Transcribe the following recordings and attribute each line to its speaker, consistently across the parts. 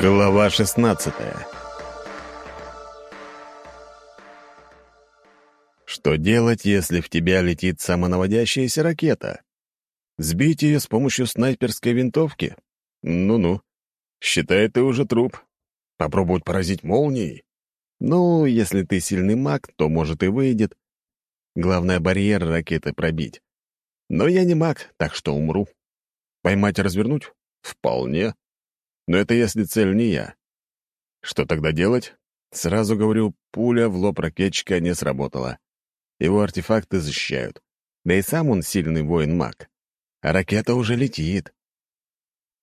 Speaker 1: Глава 16 Что делать, если в тебя летит самонаводящаяся ракета? Сбить ее с помощью снайперской винтовки? Ну-ну. Считай, ты уже труп. Попробовать поразить молнией? Ну, если ты сильный маг, то, может, и выйдет. Главное, барьер ракеты пробить. Но я не маг, так что умру. Поймать и развернуть? Вполне. Но это если цель не я. Что тогда делать? Сразу говорю, пуля в лоб ракетчика не сработала. Его артефакты защищают. Да и сам он сильный воин-маг. А ракета уже летит.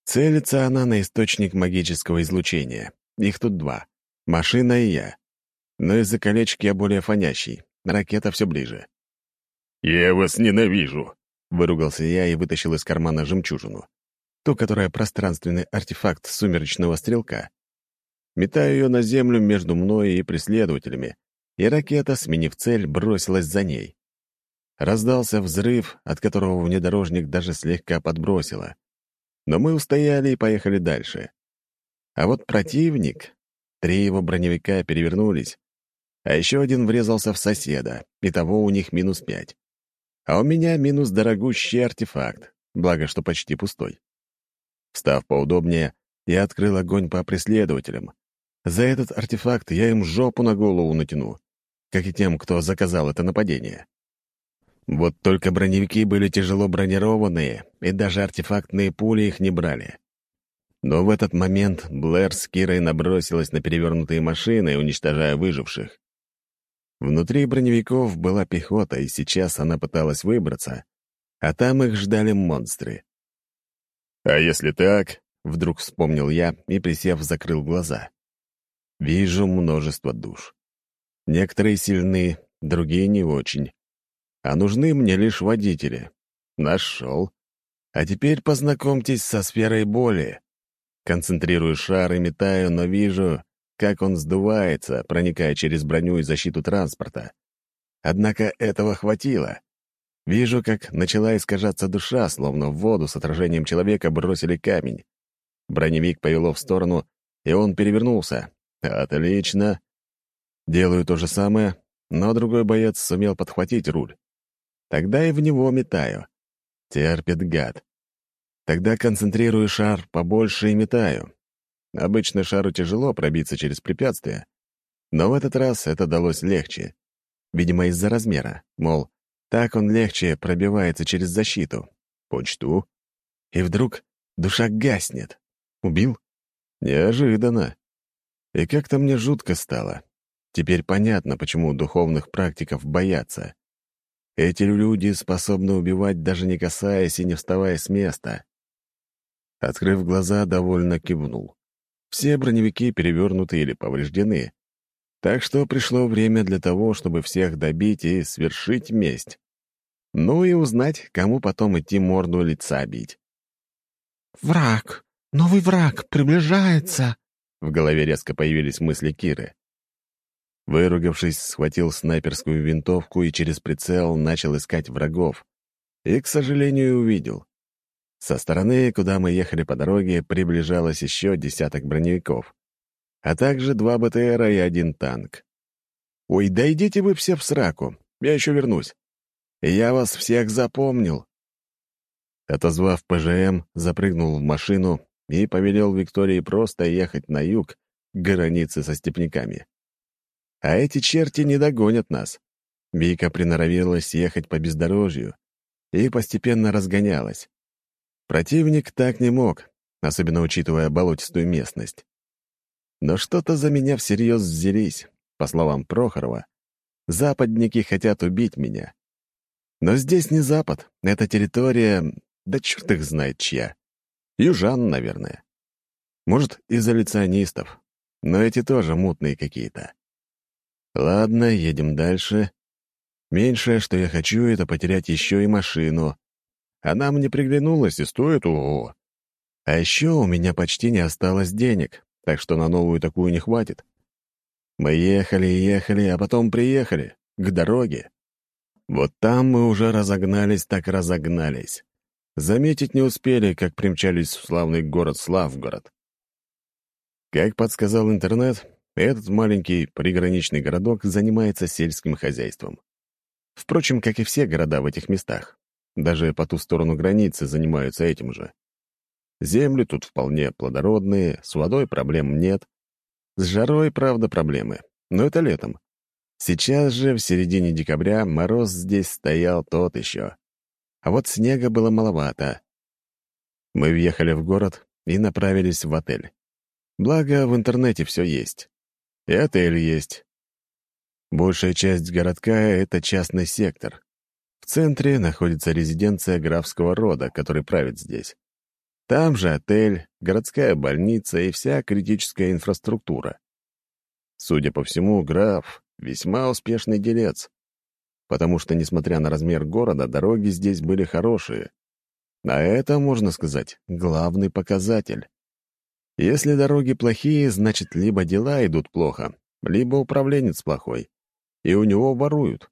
Speaker 1: Целится она на источник магического излучения. Их тут два. Машина и я. Но из-за колечки я более фонящий. Ракета все ближе.
Speaker 2: «Я вас ненавижу!»
Speaker 1: — выругался я и вытащил из кармана жемчужину ту, которая пространственный артефакт сумеречного стрелка. Метаю ее на землю между мной и преследователями, и ракета, сменив цель, бросилась за ней. Раздался взрыв, от которого внедорожник даже слегка подбросило. Но мы устояли и поехали дальше. А вот противник... Три его броневика перевернулись, а еще один врезался в соседа, и того у них минус пять. А у меня минус дорогущий артефакт, благо, что почти пустой. Встав поудобнее, я открыл огонь по преследователям. За этот артефакт я им жопу на голову натяну, как и тем, кто заказал это нападение. Вот только броневики были тяжело бронированные, и даже артефактные пули их не брали. Но в этот момент Блэр с Кирой набросилась на перевернутые машины, уничтожая выживших. Внутри броневиков была пехота, и сейчас она пыталась выбраться, а там их ждали монстры.
Speaker 2: «А если так?»
Speaker 1: — вдруг вспомнил я и, присев, закрыл глаза. «Вижу множество душ. Некоторые сильны, другие не очень. А нужны мне лишь водители. Нашел. А теперь познакомьтесь со сферой боли. Концентрирую шар и метаю, но вижу, как он сдувается, проникая через броню и защиту транспорта. Однако этого хватило. Вижу, как начала искажаться душа, словно в воду с отражением человека бросили камень. Броневик повело в сторону, и он перевернулся. Отлично. Делаю то же самое, но другой боец сумел подхватить руль. Тогда и в него метаю. Терпит гад. Тогда концентрирую шар побольше и метаю. Обычно шару тяжело пробиться через препятствия, но в этот раз это далось легче. Видимо, из-за размера. Мол, так он легче пробивается через защиту. Почту. И вдруг душа гаснет. Убил? Неожиданно. И как-то мне жутко стало. Теперь понятно, почему духовных практиков боятся. Эти люди способны убивать, даже не касаясь и не вставая с места. Открыв глаза, довольно кивнул. Все броневики перевернуты или повреждены. Так что пришло время для того, чтобы всех добить и свершить месть. Ну и узнать, кому потом идти морду лица бить.
Speaker 3: «Враг! Новый враг! Приближается!»
Speaker 1: В голове резко появились мысли Киры. Выругавшись, схватил снайперскую винтовку и через прицел начал искать врагов. И, к сожалению, увидел. Со стороны, куда мы ехали по дороге, приближалось еще десяток броневиков, а также два БТРа и один танк. «Ой, да идите вы все в сраку, я еще вернусь». Я вас всех запомнил». Отозвав ПЖМ, запрыгнул в машину и повелел Виктории просто ехать на юг к границе со степняками. А эти черти не догонят нас. Вика приноровилась ехать по бездорожью и постепенно разгонялась. Противник так не мог, особенно учитывая болотистую местность. Но что-то за меня всерьез взялись. По словам Прохорова, западники хотят убить меня. Но здесь не Запад, это территория, да черт их знает чья. Южан, наверное. Может, изоляционистов, но эти тоже мутные какие-то. Ладно, едем дальше. Меньшее, что я хочу, это потерять еще и машину. Она мне приглянулась и стоит ого. А еще у меня почти не осталось денег, так что на новую такую не хватит. Мы ехали и ехали, а потом приехали, к дороге. Вот там мы уже разогнались так разогнались. Заметить не успели, как примчались в славный город Славгород. Как подсказал интернет, этот маленький приграничный городок занимается сельским хозяйством. Впрочем, как и все города в этих местах. Даже по ту сторону границы занимаются этим же. Земли тут вполне плодородные, с водой проблем нет. С жарой, правда, проблемы. Но это летом. Сейчас же, в середине декабря, мороз здесь стоял тот еще. А вот снега было маловато. Мы въехали в город и направились в отель. Благо, в интернете все есть. И отель есть. Большая часть городка — это частный сектор. В центре находится резиденция графского рода, который правит здесь. Там же отель, городская больница и вся критическая инфраструктура. Судя по всему, граф — весьма успешный делец, потому что, несмотря на размер города, дороги здесь были хорошие. А это, можно сказать, главный показатель. Если дороги плохие, значит, либо дела идут плохо, либо управленец плохой, и у него воруют.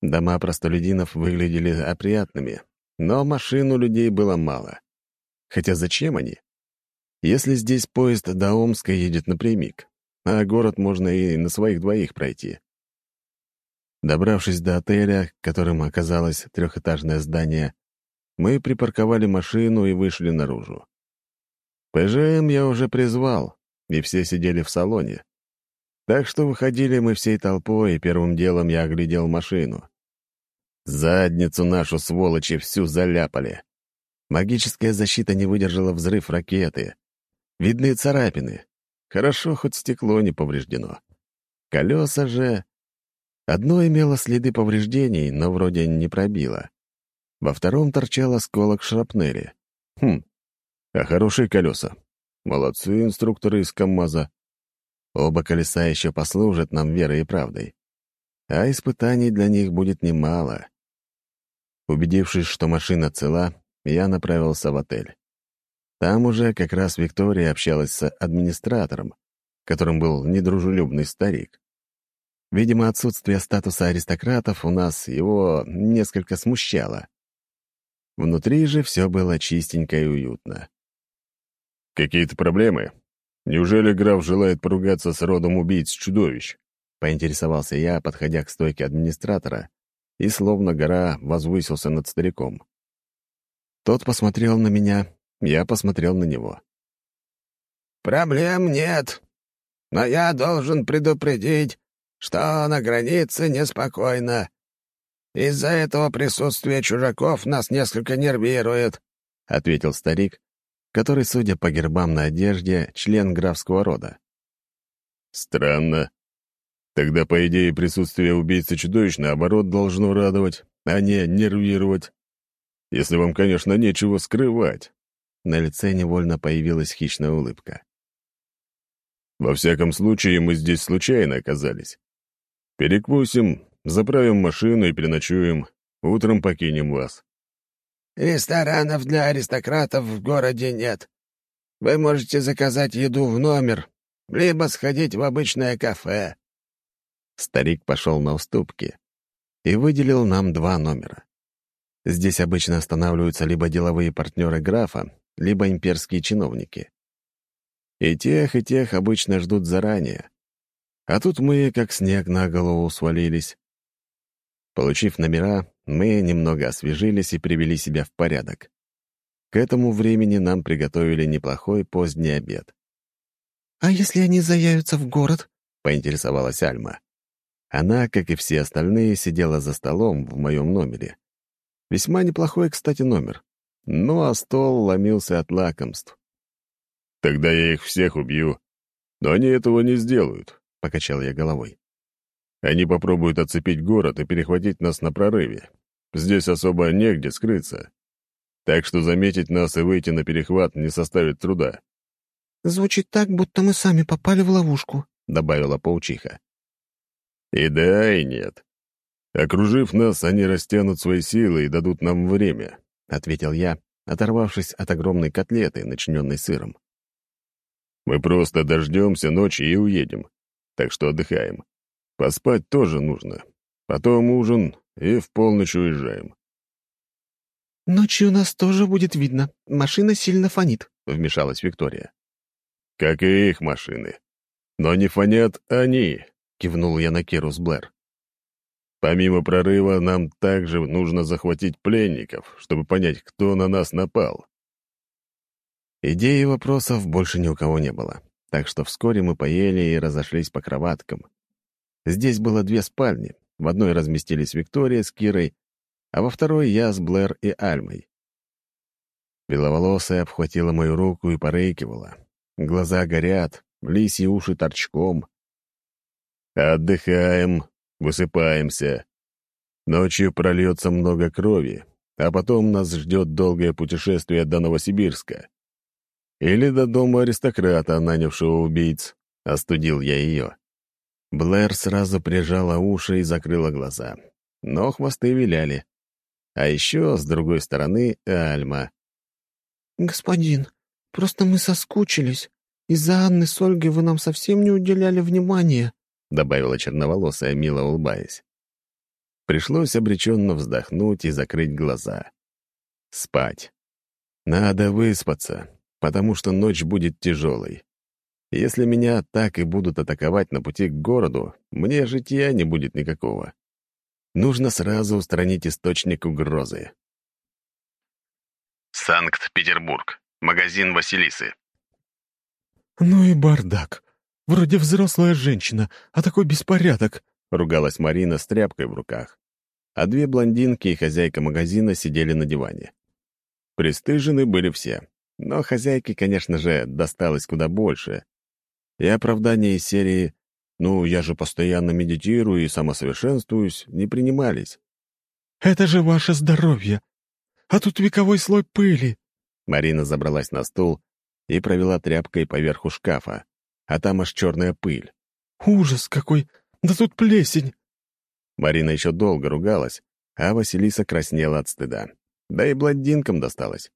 Speaker 1: Дома простолюдинов выглядели опрятными, но машин у людей было мало. Хотя зачем они? Если здесь поезд до Омска едет напрямик, а город можно и на своих двоих пройти. Добравшись до отеля, которым оказалось трехэтажное здание, мы припарковали машину и вышли наружу. ПЖМ я уже призвал, и все сидели в салоне. Так что выходили мы всей толпой, и первым делом я оглядел машину. Задницу нашу, сволочи, всю заляпали. Магическая защита не выдержала взрыв ракеты. Видны царапины. Хорошо, хоть стекло не повреждено. Колеса же... Одно имело следы повреждений, но вроде не пробило. Во втором торчал осколок шрапнели. Хм, а хорошие колеса. Молодцы инструкторы из КамАЗа. Оба колеса еще послужат нам верой и правдой. А испытаний для них будет немало. Убедившись, что машина цела, я направился в отель. Там уже как раз Виктория общалась с администратором, которым был недружелюбный старик. Видимо, отсутствие статуса аристократов у нас его несколько смущало. Внутри же все было чистенько и уютно.
Speaker 2: «Какие-то проблемы? Неужели граф желает поругаться с родом убийц-чудовищ?»
Speaker 1: — поинтересовался я, подходя к стойке администратора, и словно гора возвысился над стариком. Тот посмотрел на меня, я посмотрел на него.
Speaker 4: «Проблем нет, но я должен предупредить, что на границе неспокойно. Из-за этого присутствие чужаков нас несколько нервирует», — ответил старик, который, судя по гербам на одежде, член графского рода.
Speaker 2: «Странно. Тогда, по идее, присутствие убийцы чудовищ, наоборот, должно радовать, а не нервировать. Если вам, конечно, нечего скрывать».
Speaker 1: На лице невольно появилась хищная улыбка.
Speaker 2: «Во всяком случае, мы здесь случайно оказались. Перекусим, заправим машину и переночуем. Утром покинем вас».
Speaker 4: «Ресторанов для аристократов в городе нет. Вы можете заказать еду в номер, либо сходить в обычное кафе».
Speaker 1: Старик пошел на уступки и выделил нам два номера. Здесь обычно останавливаются либо деловые партнеры графа, либо имперские чиновники. И тех, и тех обычно ждут заранее. А тут мы, как снег на голову, свалились. Получив номера, мы немного освежились и привели себя в порядок. К этому времени нам приготовили неплохой поздний обед.
Speaker 3: «А если они заявятся в город?»
Speaker 1: — поинтересовалась Альма. Она, как и все остальные, сидела за столом в моем номере. Весьма неплохой, кстати, номер. Ну а стол ломился от лакомств.
Speaker 2: «Тогда я их всех убью. Но они этого не сделают», —
Speaker 1: покачал я головой.
Speaker 2: «Они попробуют оцепить город и перехватить нас на прорыве. Здесь особо негде скрыться. Так что заметить нас и выйти на перехват не составит труда».
Speaker 3: «Звучит так, будто мы сами попали в ловушку», —
Speaker 1: добавила паучиха.
Speaker 2: «И да, и нет. «Окружив нас, они растянут свои силы и дадут нам время», —
Speaker 1: ответил я, оторвавшись от огромной котлеты, начиненной сыром.
Speaker 2: «Мы просто дождемся ночи и уедем, так что отдыхаем. Поспать тоже нужно. Потом ужин и в полночь уезжаем».
Speaker 3: «Ночью нас тоже будет видно. Машина сильно фонит», —
Speaker 1: вмешалась Виктория.
Speaker 2: как и их машины. Но не фонят они, кивнул я на Керус Блэр. Помимо прорыва, нам также нужно захватить пленников, чтобы понять, кто на нас напал.
Speaker 1: Идеи и вопросов больше ни у кого не было, так что вскоре мы поели и разошлись по кроваткам. Здесь было две спальни. В одной разместились Виктория с Кирой, а во второй я с Блэр и Альмой. Беловолосая обхватила мою руку и порыкивала. Глаза горят, лисьи уши торчком.
Speaker 2: «Отдыхаем, высыпаемся. Ночью прольется много крови, а потом нас ждет долгое путешествие до Новосибирска. Или до дома аристократа, нанявшего убийц», — остудил я ее.
Speaker 1: Блэр сразу прижала уши и закрыла глаза. Но хвосты виляли. А еще, с другой стороны, Альма.
Speaker 3: «Господин, просто мы соскучились. Из-за Анны с Ольгой вы нам совсем не уделяли внимания», —
Speaker 1: добавила черноволосая, мило улыбаясь. Пришлось обреченно вздохнуть и закрыть глаза. Спать. Надо выспаться, потому что ночь будет тяжелой. Если меня так и будут атаковать на пути к городу, мне житья не будет никакого. Нужно сразу устранить источник угрозы.
Speaker 5: Санкт-Петербург. Магазин Василисы.
Speaker 3: «Ну и бардак. Вроде взрослая женщина, а такой беспорядок», —
Speaker 1: ругалась Марина с тряпкой в руках. А две блондинки и хозяйка магазина сидели на диване. Престыжены были все, но хозяйке, конечно же, досталось куда больше и оправдания из серии «Ну, я же постоянно медитирую и самосовершенствуюсь» не принимались.
Speaker 3: «Это же ваше здоровье! А тут вековой слой пыли!»
Speaker 1: Марина забралась на стул и провела тряпкой поверху шкафа, а там аж черная пыль.
Speaker 3: «Ужас какой! Да тут плесень!»
Speaker 1: Марина еще долго ругалась, а Василиса краснела от стыда. Да и блондинкам досталось.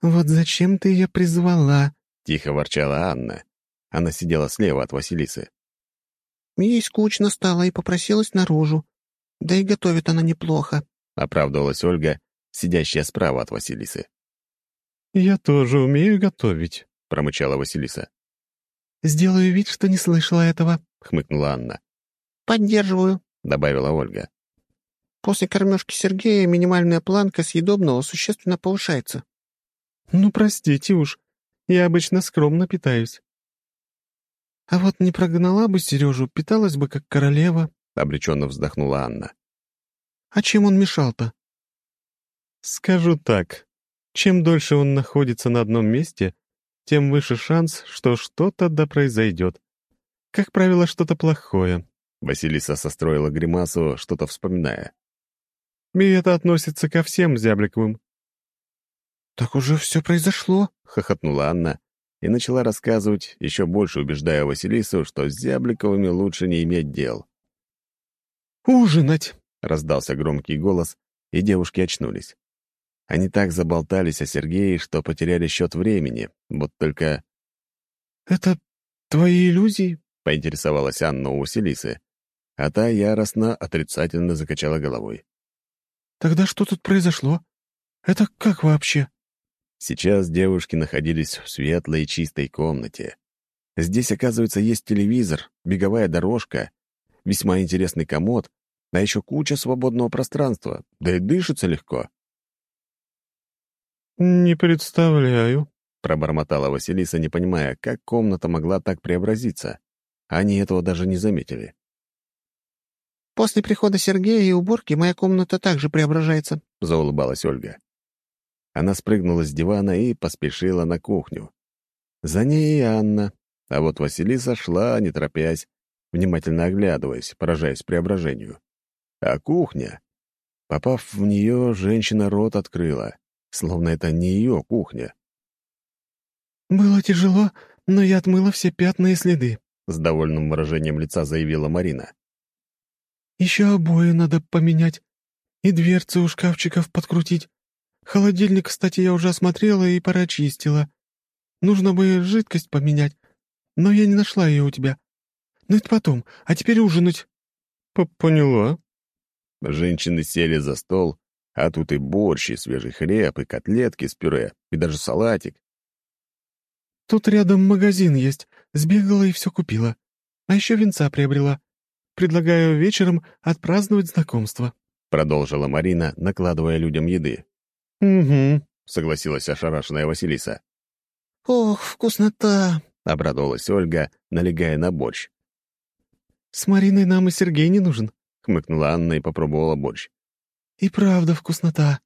Speaker 3: «Вот зачем ты ее призвала?»
Speaker 1: — тихо ворчала Анна. Она сидела слева от Василисы.
Speaker 3: «Ей скучно стало и попросилась наружу. Да и готовит она неплохо», —
Speaker 1: оправдывалась Ольга, сидящая справа от Василисы.
Speaker 3: «Я тоже умею готовить», —
Speaker 1: промычала Василиса.
Speaker 3: «Сделаю вид, что не слышала этого», —
Speaker 1: хмыкнула Анна.
Speaker 3: «Поддерживаю», —
Speaker 1: добавила Ольга.
Speaker 3: «После кормежки Сергея минимальная планка съедобного существенно повышается». «Ну, простите уж, я обычно скромно питаюсь». «А вот не прогнала бы Сережу, питалась бы как королева», —
Speaker 1: обреченно вздохнула Анна.
Speaker 3: «А чем он мешал-то?» «Скажу так. Чем дольше он находится на одном месте, тем выше шанс, что что-то да произойдет. Как правило, что-то плохое».
Speaker 1: Василиса состроила гримасу, что-то вспоминая.
Speaker 3: «И это относится ко всем Зябликовым». «Так уже все произошло», —
Speaker 1: хохотнула Анна и начала рассказывать, еще больше убеждая Василису, что с Зябликовыми лучше не иметь дел.
Speaker 3: «Ужинать!»
Speaker 1: — раздался громкий голос, и девушки очнулись. Они так заболтались о Сергее, что потеряли счет времени, вот только...
Speaker 3: «Это твои иллюзии?»
Speaker 1: — поинтересовалась Анна у Василисы, а та яростно, отрицательно закачала головой.
Speaker 3: «Тогда что тут произошло? Это как вообще?»
Speaker 1: Сейчас девушки находились в светлой и чистой комнате. Здесь, оказывается, есть телевизор, беговая дорожка, весьма интересный комод, а еще куча свободного пространства, да и дышится легко.
Speaker 3: «Не представляю», —
Speaker 1: пробормотала Василиса, не понимая, как комната могла так преобразиться. Они этого даже не заметили.
Speaker 3: «После прихода Сергея и уборки моя комната также преображается», —
Speaker 1: заулыбалась Ольга. Она спрыгнула с дивана и поспешила на кухню. За ней и Анна, а вот Василиса шла, не торопясь, внимательно оглядываясь, поражаясь преображению. А кухня... Попав в нее, женщина рот открыла, словно это не ее кухня.
Speaker 3: «Было тяжело, но я отмыла все пятна и следы», —
Speaker 1: с довольным выражением лица заявила Марина.
Speaker 3: «Еще обои надо поменять и дверцы у шкафчиков подкрутить. Холодильник, кстати, я уже осмотрела и порачистила. Нужно бы жидкость поменять, но я не нашла ее у тебя. Ну это потом, а теперь ужинать».
Speaker 1: П «Поняла». Женщины сели за стол, а тут и борщ, и свежий хлеб, и котлетки с пюре, и даже салатик.
Speaker 3: Тут рядом магазин есть. Сбегала и все купила. А еще венца приобрела. Предлагаю вечером отпраздновать знакомство», —
Speaker 1: продолжила Марина, накладывая людям еды.
Speaker 3: «Угу», —
Speaker 1: согласилась ошарашенная Василиса.
Speaker 3: «Ох, вкуснота!»
Speaker 1: — обрадовалась Ольга, налегая на борщ.
Speaker 3: «С Мариной нам и Сергей не нужен», —
Speaker 1: хмыкнула Анна и попробовала борщ.
Speaker 3: «И правда вкуснота».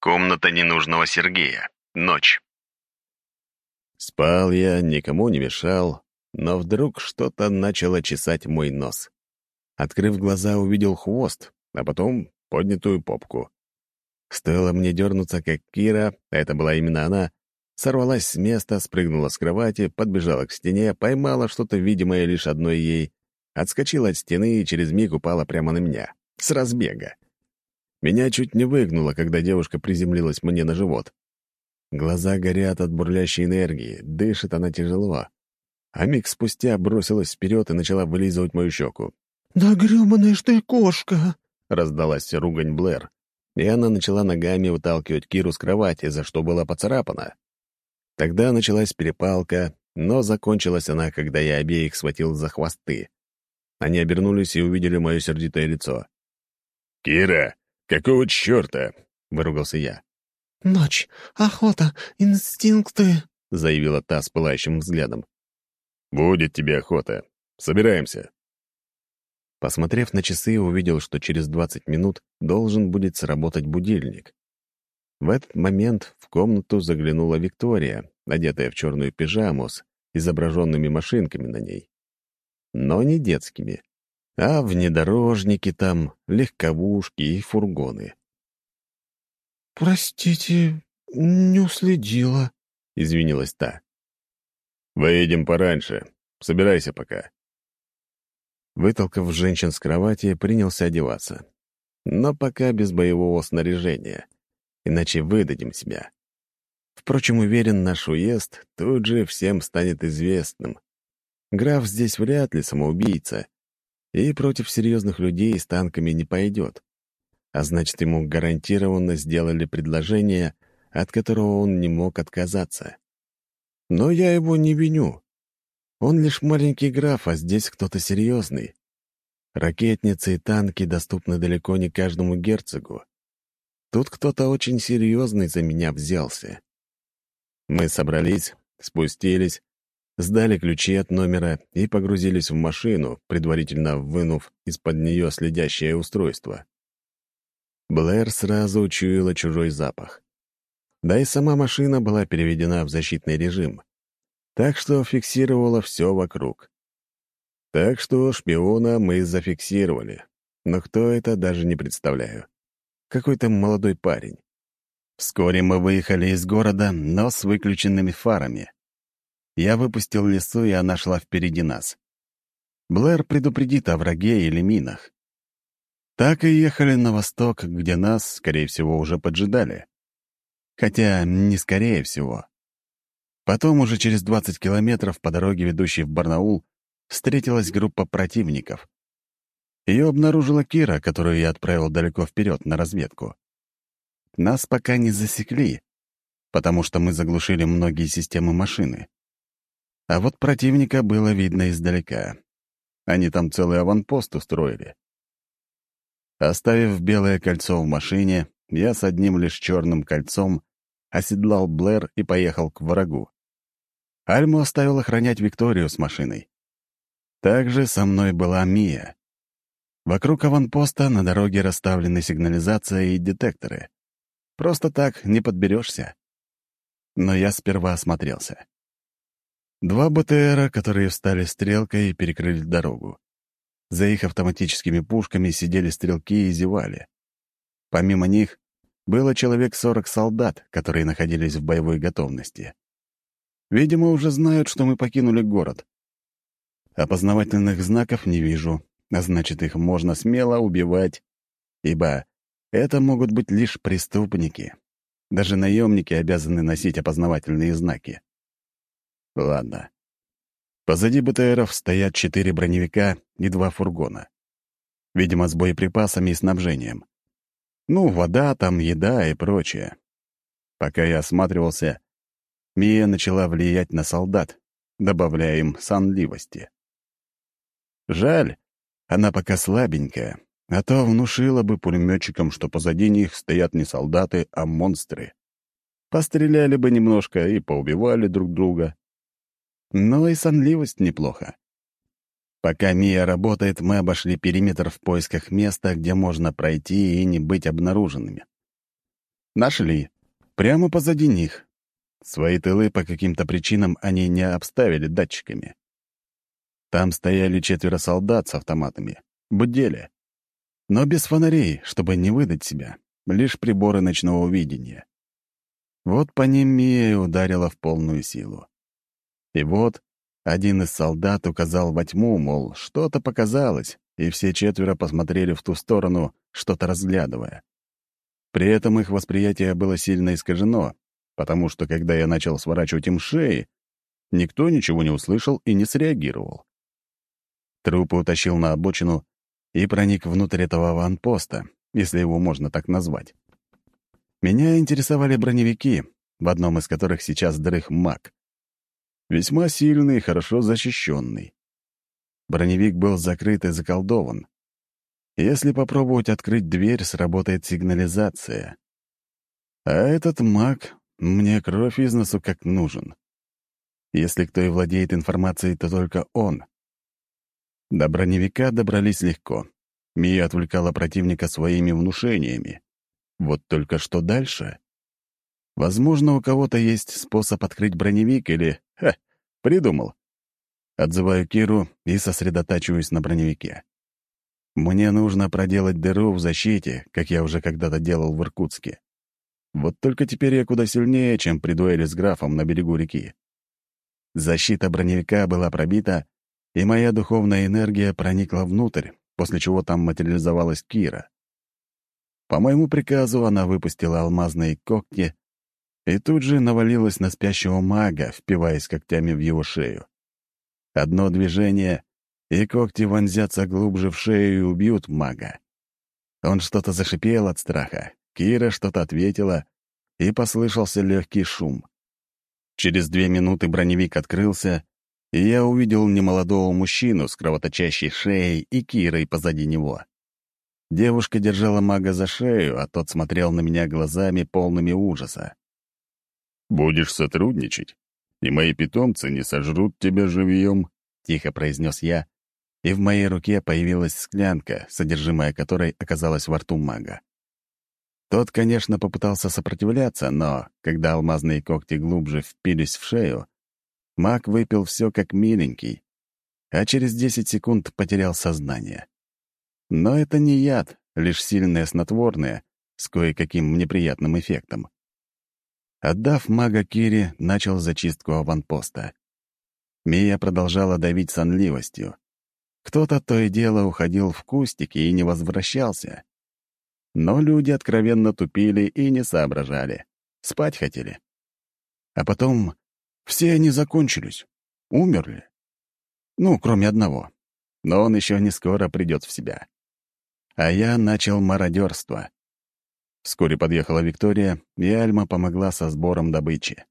Speaker 5: Комната ненужного Сергея. Ночь.
Speaker 1: Спал я, никому не мешал, но вдруг что-то начало чесать мой нос. Открыв глаза, увидел хвост, а потом поднятую попку. Стоило мне дернуться, как Кира, а это была именно она, сорвалась с места, спрыгнула с кровати, подбежала к стене, поймала что-то видимое лишь одной ей, отскочила от стены и через миг упала прямо на меня. С разбега. Меня чуть не выгнуло, когда девушка приземлилась мне на живот. Глаза горят от бурлящей энергии, дышит она тяжело. А миг спустя бросилась вперед и начала вылизывать мою щеку.
Speaker 3: «Да грёбаная ж ты кошка!»
Speaker 1: — раздалась ругань Блэр, и она начала ногами выталкивать Киру с кровати, за что была поцарапана. Тогда началась перепалка, но закончилась она, когда я обеих схватил за хвосты. Они обернулись и увидели мое сердитое лицо. «Кира, какого черта?» — выругался я.
Speaker 3: «Ночь, охота, инстинкты», — заявила
Speaker 1: та с пылающим взглядом. «Будет тебе охота. Собираемся». Посмотрев на часы, увидел, что через 20 минут должен будет сработать будильник. В этот момент в комнату заглянула Виктория, одетая в черную пижаму с изображенными машинками на ней. Но не детскими, а внедорожники там, легковушки и фургоны.
Speaker 3: «Простите, не уследила», — извинилась та.
Speaker 1: «Выедем пораньше. Собирайся пока». Вытолкав женщин с кровати, принялся одеваться. Но пока без боевого снаряжения, иначе выдадим себя. Впрочем, уверен, наш уезд тут же всем станет известным. Граф здесь вряд ли самоубийца, и против серьезных людей с танками не пойдет. А значит, ему гарантированно сделали предложение, от которого он не мог отказаться. Но я его не виню. Он лишь маленький граф, а здесь кто-то серьезный. Ракетницы и танки доступны далеко не каждому герцогу. Тут кто-то очень серьезный за меня взялся. Мы собрались, спустились, сдали ключи от номера и погрузились в машину, предварительно вынув из-под нее следящее устройство. Блэр сразу учуяла чужой запах. Да и сама машина была переведена в защитный режим, так что фиксировала все вокруг. Так что шпиона мы зафиксировали, но кто это, даже не представляю. Какой-то молодой парень. Вскоре мы выехали из города, но с выключенными фарами. Я выпустил лесу, и она шла впереди нас. Блэр предупредит о враге или минах. Так и ехали на восток, где нас, скорее всего, уже поджидали. Хотя не скорее всего. Потом уже через 20 километров по дороге, ведущей в Барнаул, встретилась группа противников. Ее обнаружила Кира, которую я отправил далеко вперед на разведку. Нас пока не засекли, потому что мы заглушили многие системы машины. А вот противника было видно издалека. Они там целый аванпост устроили. Оставив белое кольцо в машине, я с одним лишь черным кольцом оседлал Блэр и поехал к врагу. Альму оставил охранять Викторию с машиной. Также со мной была Мия. Вокруг аванпоста на дороге расставлены сигнализация и детекторы. Просто так не подберешься. Но я сперва осмотрелся. Два БТРа, которые встали стрелкой и перекрыли дорогу. За их автоматическими пушками сидели стрелки и зевали. Помимо них, было человек сорок солдат, которые находились в боевой готовности. Видимо, уже знают, что мы покинули город. Опознавательных знаков не вижу, а значит, их можно смело убивать, ибо это могут быть лишь преступники. Даже наемники обязаны носить опознавательные знаки. Ладно. Позади БТРов стоят четыре броневика и два фургона. Видимо, с боеприпасами и снабжением. Ну, вода там, еда и прочее. Пока я осматривался,
Speaker 2: Мия начала влиять на солдат, добавляя им сонливости. Жаль, она пока слабенькая, а то внушила бы пулеметчикам, что позади них стоят не солдаты, а монстры. Постреляли бы немножко и поубивали друг друга. Но и сонливость неплохо. Пока Мия работает, мы обошли периметр в поисках места, где можно пройти и не быть обнаруженными. Нашли. Прямо позади них. Свои тылы по каким-то причинам они не обставили датчиками. Там стояли четверо солдат с автоматами. Бдели. Но без фонарей, чтобы не выдать себя. Лишь приборы ночного видения. Вот по ним Мия ударила в полную силу. И вот один из солдат указал во тьму, мол, что-то показалось, и все четверо посмотрели в ту сторону, что-то разглядывая. При этом их восприятие было сильно искажено, потому что, когда я начал сворачивать им шеи, никто ничего не услышал и не среагировал. Трупы утащил на обочину и проник внутрь этого аванпоста, если его можно так назвать. Меня интересовали броневики, в одном из которых сейчас дрых маг. Весьма сильный и хорошо защищенный. Броневик был закрыт и заколдован. Если попробовать открыть дверь, сработает сигнализация. А этот маг мне кровь из носу как нужен. Если кто и владеет информацией, то только он. До броневика добрались легко. Мия отвлекала противника своими внушениями. Вот только что дальше? Возможно, у кого-то есть способ открыть броневик или... Ха, придумал. Отзываю Киру и сосредотачиваюсь на броневике. Мне нужно проделать дыру в защите, как я уже когда-то делал в Иркутске. Вот только теперь я куда сильнее, чем при дуэли с графом на берегу реки. Защита броневика была пробита, и моя духовная энергия проникла внутрь, после чего там материализовалась Кира. По моему приказу она выпустила алмазные когти и тут же навалилась на спящего мага, впиваясь когтями в его шею. Одно движение, и когти вонзятся глубже в шею и убьют мага. Он что-то зашипел от страха, Кира что-то ответила, и послышался легкий шум. Через две минуты броневик открылся, и я увидел немолодого мужчину с кровоточащей шеей и Кирой позади него. Девушка держала мага за шею, а тот смотрел на меня глазами, полными ужаса. «Будешь сотрудничать, и мои питомцы не сожрут тебя живьем», — тихо произнес я, и в моей руке появилась склянка, содержимое которой оказалось во рту мага. Тот, конечно, попытался сопротивляться, но, когда алмазные когти глубже впились в шею, Маг выпил все как миленький, а через 10 секунд потерял сознание. Но это не яд, лишь сильное снотворное, с кое-каким неприятным эффектом. Отдав мага Кири, начал зачистку аванпоста. Мия продолжала давить сонливостью. Кто-то то и дело уходил в кустики и не возвращался. Но люди откровенно тупили и не соображали. Спать хотели. А потом все они закончились. Умерли. Ну, кроме одного. Но он еще не скоро придет в себя. А я начал мародерство. Вскоре подъехала Виктория, и Альма помогла со сбором добычи.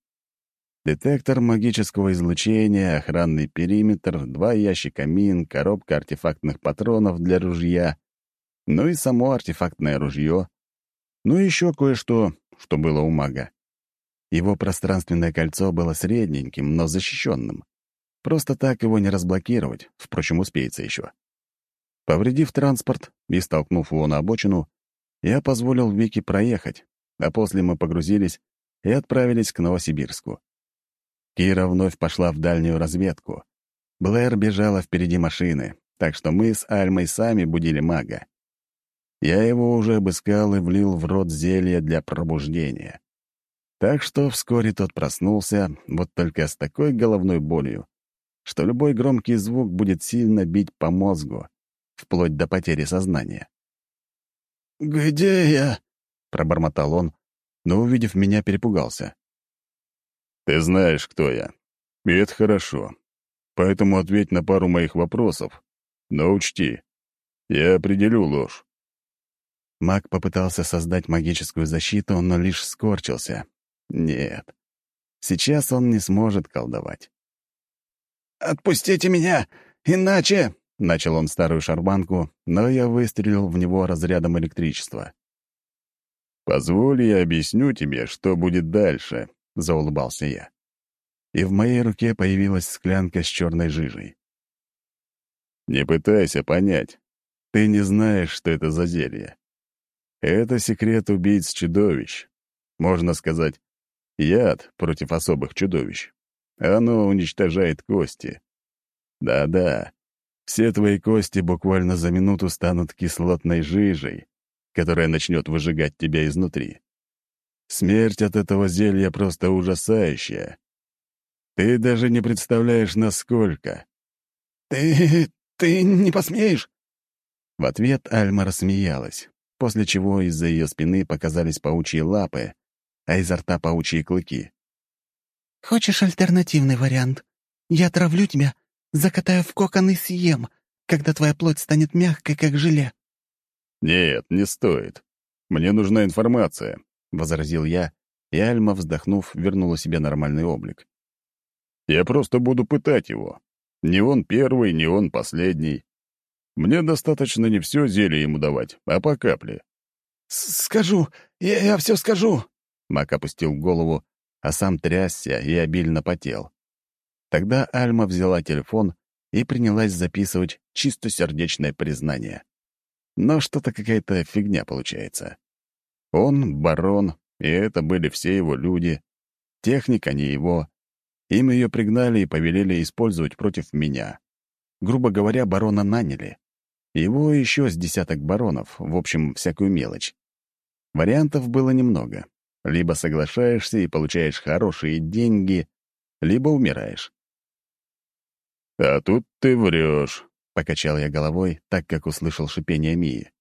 Speaker 2: Детектор магического излучения, охранный периметр, два ящика мин, коробка артефактных патронов для ружья, ну и само артефактное ружье, ну и еще кое-что, что было у мага. Его пространственное кольцо было средненьким, но защищенным. Просто так его не разблокировать, впрочем, успеется еще. Повредив транспорт и столкнув его на обочину, я позволил Вике проехать, а после мы погрузились и отправились к Новосибирску. Кира вновь пошла в дальнюю разведку. Блэр бежала впереди машины, так что мы с Альмой сами будили мага. Я его уже обыскал и влил в рот зелье для пробуждения. Так что вскоре тот проснулся, вот только с такой головной болью, что любой громкий звук будет сильно бить по мозгу, вплоть до потери сознания.
Speaker 3: «Где я?» — пробормотал он, но, увидев меня, перепугался.
Speaker 2: «Ты знаешь, кто я. И это хорошо. Поэтому ответь на пару моих вопросов. Но учти, я определю ложь».
Speaker 1: Маг попытался создать магическую защиту, но лишь скорчился, нет.
Speaker 2: Сейчас он не сможет колдовать.
Speaker 6: «Отпустите меня, иначе...»
Speaker 2: — начал он старую шарманку, но я выстрелил в него разрядом электричества. «Позволь, я объясню тебе, что будет дальше», — заулыбался я. И в моей руке появилась склянка с черной жижей. «Не пытайся понять. Ты не знаешь, что это за зелье. Это секрет убийц-чудовищ. Можно сказать, яд против особых чудовищ. Оно уничтожает кости. Да-да, все твои кости буквально за минуту станут кислотной жижей, которая начнет выжигать тебя изнутри. Смерть от этого зелья просто ужасающая. Ты даже не представляешь, насколько.
Speaker 6: «Ты... ты не посмеешь?»
Speaker 2: В ответ Альма рассмеялась, после чего из-за ее спины показались паучьи лапы, а изо рта паучьи клыки.
Speaker 3: «Хочешь альтернативный вариант? Я травлю тебя, закатаю в кокон и съем, когда твоя плоть станет мягкой, как желе».
Speaker 2: «Нет, не стоит. Мне нужна информация», — возразил я, и Альма, вздохнув, вернула себе нормальный облик. «Я просто буду пытать его. Не он первый, не он последний. Мне достаточно не все зелье ему давать, а по капле».
Speaker 6: «Скажу, я, я все скажу», —
Speaker 2: Мак опустил голову, а сам трясся и обильно потел. Тогда Альма взяла телефон и принялась записывать чистосердечное признание. Но что-то какая-то фигня получается. Он — барон, и это были все его люди. Техника не его. Им ее пригнали и повелели использовать против меня. Грубо говоря, барона наняли. Его еще с десяток баронов, в общем, всякую мелочь. Вариантов было немного. Либо соглашаешься и получаешь хорошие деньги, либо умираешь. «А тут ты врешь», — покачал я головой, так как услышал шипение Мии.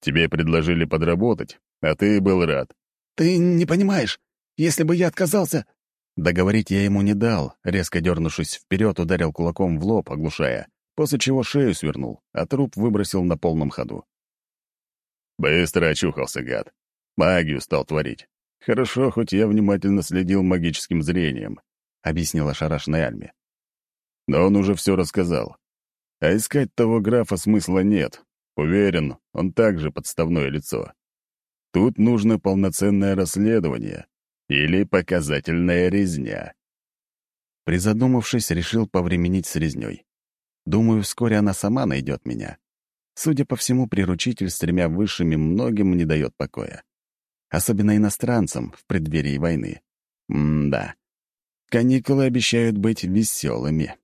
Speaker 2: «Тебе предложили подработать, а ты был рад».
Speaker 6: «Ты не понимаешь, если бы я отказался...»
Speaker 2: Договорить я ему не дал, резко дернувшись вперед, ударил кулаком в лоб, оглушая, после чего шею свернул, а труп выбросил на полном ходу. Быстро очухался, гад. Магию стал творить. «Хорошо, хоть я внимательно следил магическим зрением», — объяснила шарашной Альме. «Но он уже все рассказал. А искать того графа смысла нет. Уверен, он также подставное лицо. Тут нужно полноценное расследование или показательная резня». Призадумавшись, решил повременить с резнёй. Думаю, вскоре она сама найдет меня. Судя по всему, приручитель с тремя высшими многим не дает покоя особенно иностранцам в преддверии войны. М-да. Каникулы обещают быть веселыми.